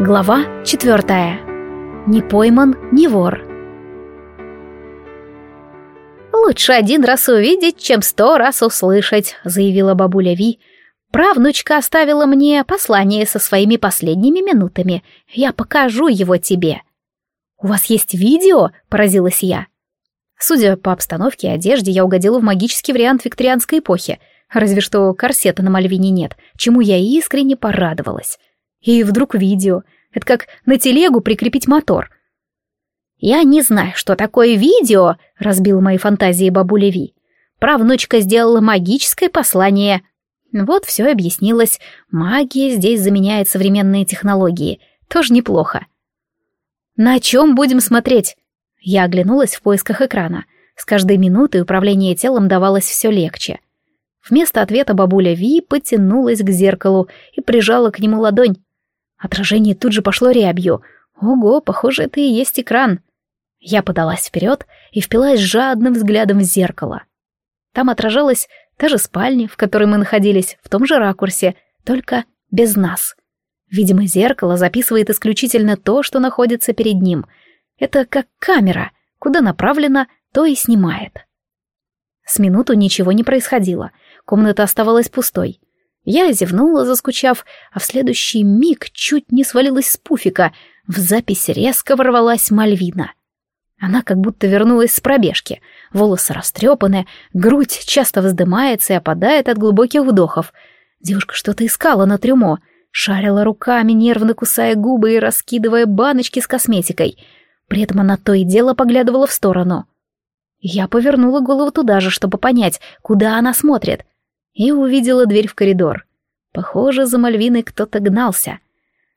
Глава четвертая. Не пойман, не вор. «Лучше один раз увидеть, чем сто раз услышать», — заявила бабуля Ви. «Правнучка оставила мне послание со своими последними минутами. Я покажу его тебе». «У вас есть видео?» — поразилась я. Судя по обстановке и одежде, я угодила в магический вариант викторианской эпохи. Разве что корсета на Мальвине нет, чему я искренне порадовалась. И вдруг видео. Это как на телегу прикрепить мотор. «Я не знаю, что такое видео», — разбил мои фантазии бабуля Ви. Правнучка сделала магическое послание. Вот все объяснилось. Магия здесь заменяет современные технологии. Тоже неплохо. «На чем будем смотреть?» Я оглянулась в поисках экрана. С каждой минутой управление телом давалось все легче. Вместо ответа бабуля Ви потянулась к зеркалу и прижала к нему ладонь. Отражение тут же пошло рябью. Ого, похоже, это и есть экран. Я подалась вперед и впилась жадным взглядом в зеркало. Там отражалась та же спальня, в которой мы находились, в том же ракурсе, только без нас. Видимо, зеркало записывает исключительно то, что находится перед ним. Это как камера, куда направлено, то и снимает. С минуту ничего не происходило. Комната оставалась пустой. Я зевнула, заскучав, а в следующий миг чуть не свалилась с пуфика. В запись резко ворвалась Мальвина. Она как будто вернулась с пробежки. Волосы растрепаны, грудь часто вздымается и опадает от глубоких вдохов. Девушка что-то искала на трюмо, шарила руками, нервно кусая губы и раскидывая баночки с косметикой. При этом она то и дело поглядывала в сторону. Я повернула голову туда же, чтобы понять, куда она смотрит и увидела дверь в коридор. Похоже, за Мальвиной кто-то гнался.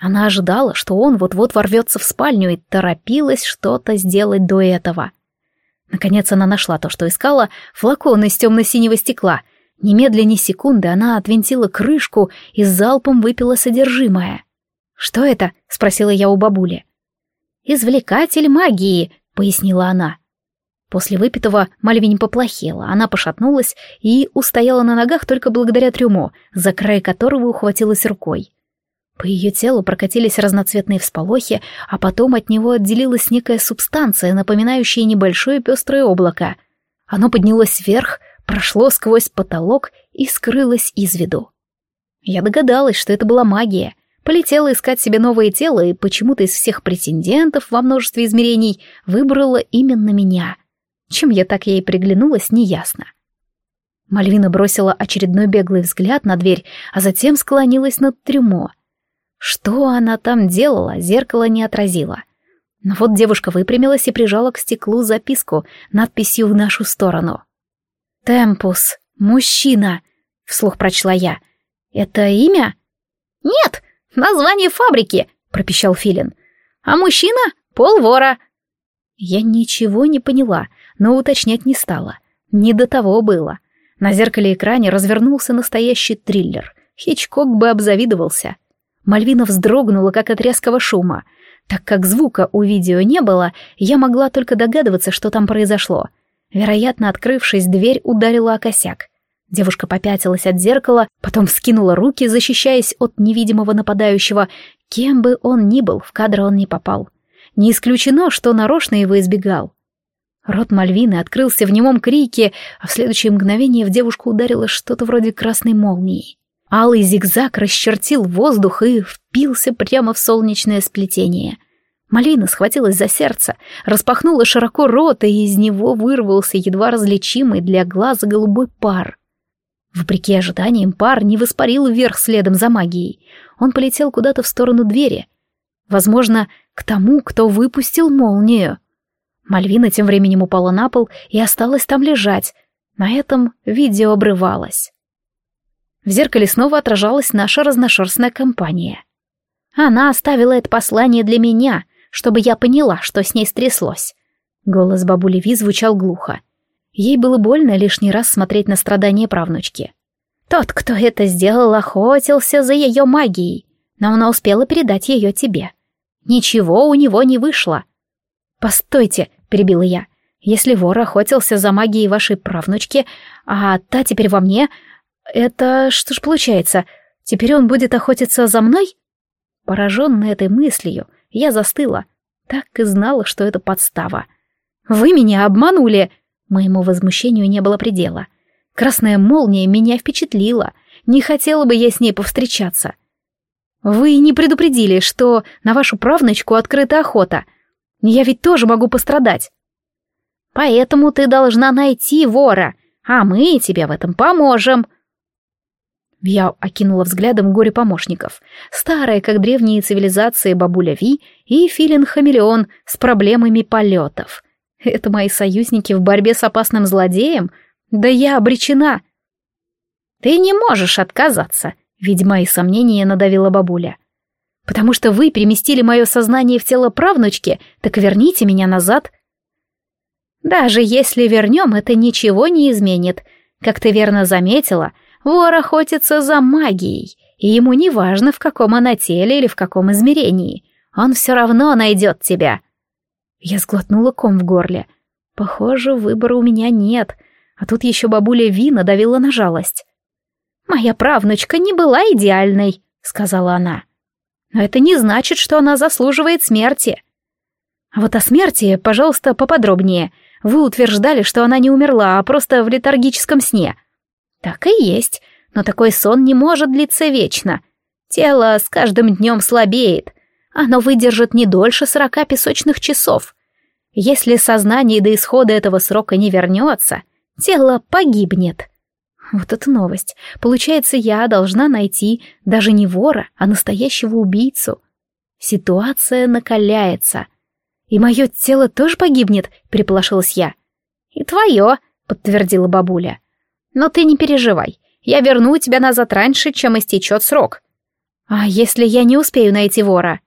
Она ожидала, что он вот-вот ворвется в спальню и торопилась что-то сделать до этого. Наконец она нашла то, что искала, флакон из темно-синего стекла. Немедленно секунды она отвинтила крышку и залпом выпила содержимое. «Что это?» — спросила я у бабули. «Извлекатель магии», — пояснила она. После выпитого Мальвин поплохела, она пошатнулась и устояла на ногах только благодаря трюмо, за край которого ухватилась рукой. По ее телу прокатились разноцветные всполохи, а потом от него отделилась некая субстанция, напоминающая небольшое пестрое облако. Оно поднялось вверх, прошло сквозь потолок и скрылось из виду. Я догадалась, что это была магия. Полетела искать себе новое тело и почему-то из всех претендентов во множестве измерений выбрала именно меня — чем я так ей приглянулась, неясно. Мальвина бросила очередной беглый взгляд на дверь, а затем склонилась над трюмо. Что она там делала, зеркало не отразило. Но вот девушка выпрямилась и прижала к стеклу записку, надписью в нашу сторону. «Темпус, мужчина», — вслух прочла я. «Это имя?» «Нет, название фабрики», — пропищал Филин. «А мужчина — полвора». Я ничего не поняла, но уточнять не стала. Не до того было. На зеркале экране развернулся настоящий триллер. Хичкок бы обзавидовался. Мальвина вздрогнула, как от резкого шума. Так как звука у видео не было, я могла только догадываться, что там произошло. Вероятно, открывшись, дверь ударила о косяк. Девушка попятилась от зеркала, потом вскинула руки, защищаясь от невидимого нападающего. Кем бы он ни был, в кадр он не попал. Не исключено, что нарочно его избегал. Рот Мальвины открылся в немом крике, а в следующее мгновение в девушку ударило что-то вроде красной молнии. Алый зигзаг расчертил воздух и впился прямо в солнечное сплетение. Малина схватилась за сердце, распахнула широко рот, и из него вырвался едва различимый для глаза голубой пар. Вопреки ожиданиям, пар не воспарил вверх следом за магией. Он полетел куда-то в сторону двери. Возможно, к тому, кто выпустил молнию. Мальвина тем временем упала на пол и осталась там лежать. На этом видео обрывалось. В зеркале снова отражалась наша разношерстная компания. Она оставила это послание для меня, чтобы я поняла, что с ней стряслось. Голос бабули Ви звучал глухо. Ей было больно лишний раз смотреть на страдания правнучки. Тот, кто это сделал, охотился за ее магией, но она успела передать ее тебе. Ничего у него не вышло. «Постойте», — перебила я. «Если вор охотился за магией вашей правнучки, а та теперь во мне, это что ж получается? Теперь он будет охотиться за мной?» Пораженная этой мыслью, я застыла. Так и знала, что это подстава. «Вы меня обманули!» Моему возмущению не было предела. Красная молния меня впечатлила. Не хотела бы я с ней повстречаться. «Вы не предупредили, что на вашу правнучку открыта охота. Я ведь тоже могу пострадать». «Поэтому ты должна найти вора, а мы тебе в этом поможем», я окинула взглядом горе помощников. Старая, как древние цивилизации, бабуля Ви и филин-хамелеон с проблемами полетов. Это мои союзники в борьбе с опасным злодеем? Да я обречена. Ты не можешь отказаться, видимо, и сомнения надавила бабуля. Потому что вы переместили мое сознание в тело правнучки, так верните меня назад. Даже если вернем, это ничего не изменит. Как ты верно заметила, — Вор охотится за магией, и ему не важно, в каком она теле или в каком измерении. Он все равно найдет тебя. Я сглотнула ком в горле. Похоже, выбора у меня нет, а тут еще бабуля Вина давила на жалость. «Моя правнучка не была идеальной», — сказала она. «Но это не значит, что она заслуживает смерти». «А вот о смерти, пожалуйста, поподробнее. Вы утверждали, что она не умерла, а просто в летаргическом сне», так и есть, но такой сон не может длиться вечно. Тело с каждым днем слабеет. Оно выдержит не дольше сорока песочных часов. Если сознание до исхода этого срока не вернется, тело погибнет. Вот это новость. Получается, я должна найти даже не вора, а настоящего убийцу. Ситуация накаляется. И мое тело тоже погибнет, переполошилась я. И твое, подтвердила бабуля. Но ты не переживай, я верну тебя назад раньше, чем истечет срок. А если я не успею найти вора?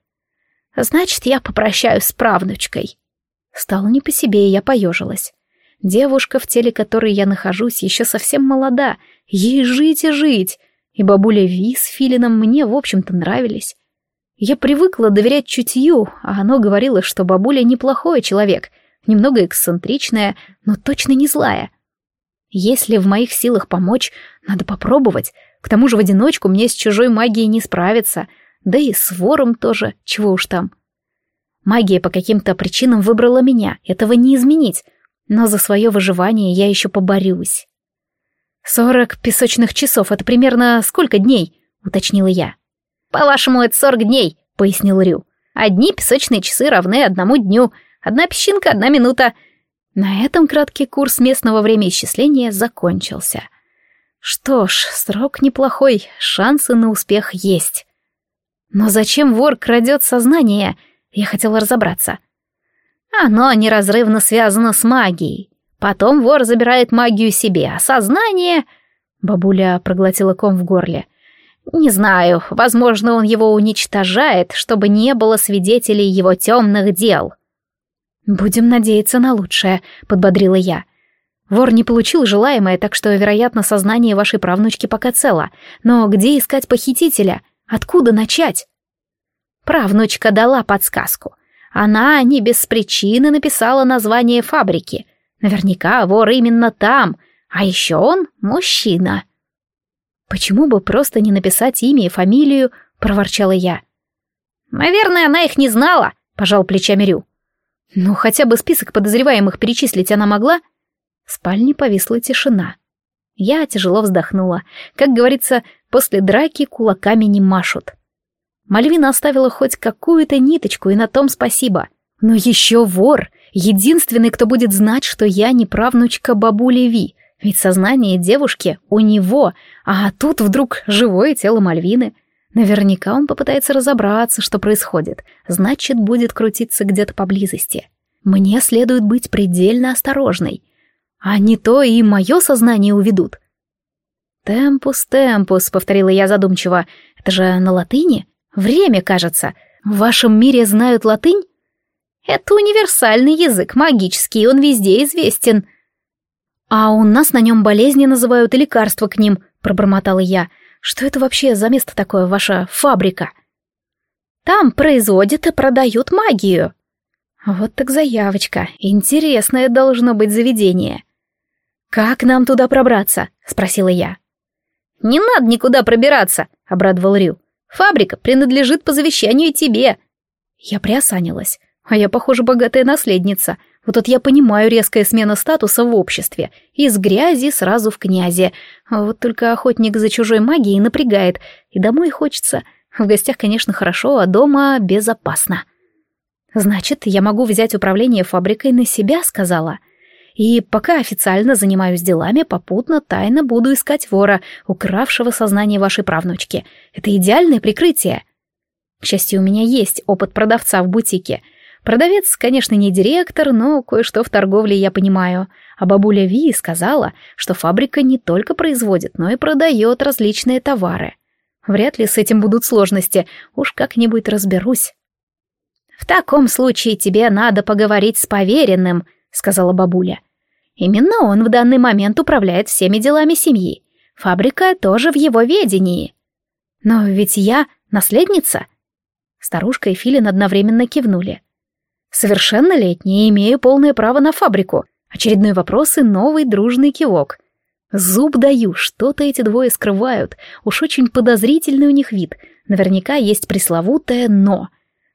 Значит, я попрощаюсь с правнучкой. Стало не по себе, и я поежилась. Девушка, в теле которой я нахожусь, еще совсем молода, ей жить и жить. И бабуля Ви с Филином мне, в общем-то, нравились. Я привыкла доверять чутью, а оно говорило, что бабуля неплохой человек, немного эксцентричная, но точно не злая. Если в моих силах помочь, надо попробовать. К тому же в одиночку мне с чужой магией не справиться. Да и с вором тоже, чего уж там. Магия по каким-то причинам выбрала меня, этого не изменить. Но за свое выживание я еще поборюсь. «Сорок песочных часов — это примерно сколько дней?» — уточнила я. «По-вашему, это сорок дней», — пояснил Рю. «Одни песочные часы равны одному дню. Одна песчинка — одна минута. На этом краткий курс местного времяисчисления закончился. Что ж, срок неплохой, шансы на успех есть. Но зачем вор крадет сознание? Я хотела разобраться. Оно неразрывно связано с магией. Потом вор забирает магию себе, а сознание... Бабуля проглотила ком в горле. Не знаю, возможно, он его уничтожает, чтобы не было свидетелей его темных дел. «Будем надеяться на лучшее», — подбодрила я. «Вор не получил желаемое, так что, вероятно, сознание вашей правнучки пока цело. Но где искать похитителя? Откуда начать?» Правнучка дала подсказку. Она не без причины написала название фабрики. Наверняка вор именно там, а еще он мужчина. «Почему бы просто не написать имя и фамилию?» — проворчала я. «Наверное, она их не знала», — пожал плечами Рю. Ну, хотя бы список подозреваемых перечислить она могла? В спальне повисла тишина. Я тяжело вздохнула. Как говорится, после драки кулаками не машут. Мальвина оставила хоть какую-то ниточку, и на том спасибо. Но еще вор, единственный, кто будет знать, что я не правнучка бабули Ви, ведь сознание девушки у него, а тут вдруг живое тело Мальвины. Наверняка он попытается разобраться, что происходит. Значит, будет крутиться где-то поблизости. Мне следует быть предельно осторожной. А не то и мое сознание уведут. «Темпус, темпус», — повторила я задумчиво. «Это же на латыни? Время, кажется. В вашем мире знают латынь?» «Это универсальный язык, магический, он везде известен». «А у нас на нем болезни называют и лекарства к ним», — пробормотала я. Что это вообще за место такое, ваша фабрика? Там производят и продают магию. Вот так заявочка. Интересное должно быть заведение. Как нам туда пробраться? Спросила я. Не надо никуда пробираться, обрадовал Рю. Фабрика принадлежит по завещанию тебе. Я приосанилась. А я, похоже, богатая наследница. Вот тут я понимаю резкая смена статуса в обществе. Из грязи сразу в князе. А вот только охотник за чужой магией напрягает. И домой хочется. В гостях, конечно, хорошо, а дома безопасно. «Значит, я могу взять управление фабрикой на себя», — сказала. «И пока официально занимаюсь делами, попутно тайно буду искать вора, укравшего сознание вашей правнучки. Это идеальное прикрытие». К счастью, у меня есть опыт продавца в бутике. Продавец, конечно, не директор, но кое-что в торговле я понимаю. А бабуля Ви сказала, что фабрика не только производит, но и продает различные товары. Вряд ли с этим будут сложности, уж как-нибудь разберусь. «В таком случае тебе надо поговорить с поверенным», — сказала бабуля. «Именно он в данный момент управляет всеми делами семьи. Фабрика тоже в его ведении». «Но ведь я наследница». Старушка и Филин одновременно кивнули. «Совершеннолетняя, имею полное право на фабрику». Очередной вопрос и новый дружный кивок. Зуб даю, что-то эти двое скрывают. Уж очень подозрительный у них вид. Наверняка есть пресловутое «но».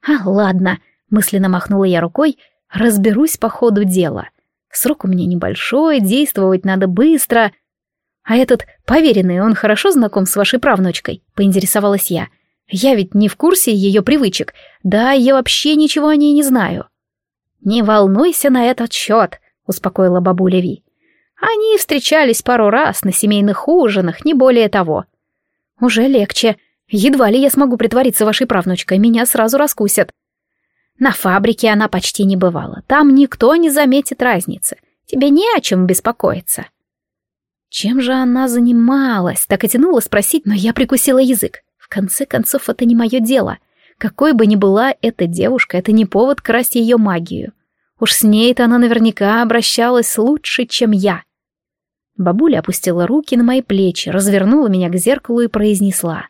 «А, ладно», — мысленно махнула я рукой, — «разберусь по ходу дела. Срок у меня небольшой, действовать надо быстро». «А этот поверенный, он хорошо знаком с вашей правнучкой?» — поинтересовалась я. «Я ведь не в курсе ее привычек. Да, я вообще ничего о ней не знаю». «Не волнуйся на этот счет», — успокоила бабуля Ви. Они встречались пару раз на семейных ужинах, не более того. Уже легче. Едва ли я смогу притвориться вашей правнучкой, меня сразу раскусят. На фабрике она почти не бывала. Там никто не заметит разницы. Тебе не о чем беспокоиться. Чем же она занималась? Так и тянула спросить, но я прикусила язык. В конце концов, это не мое дело. Какой бы ни была эта девушка, это не повод красть ее магию. Уж с ней-то она наверняка обращалась лучше, чем я. Бабуля опустила руки на мои плечи, развернула меня к зеркалу и произнесла.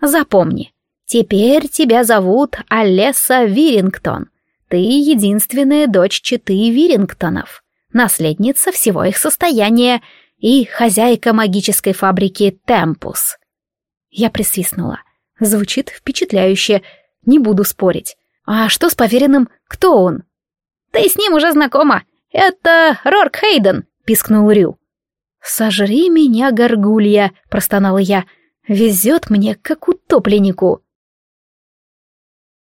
«Запомни, теперь тебя зовут Алесса Вирингтон. Ты единственная дочь четы Вирингтонов, наследница всего их состояния и хозяйка магической фабрики Темпус». Я присвистнула. Звучит впечатляюще, не буду спорить. «А что с поверенным? Кто он?» «Ты с ним уже знакома. Это Рорк Хейден», — пискнул Рю. «Сожри меня, горгулья!» — простонала я. «Везет мне, как утопленнику!»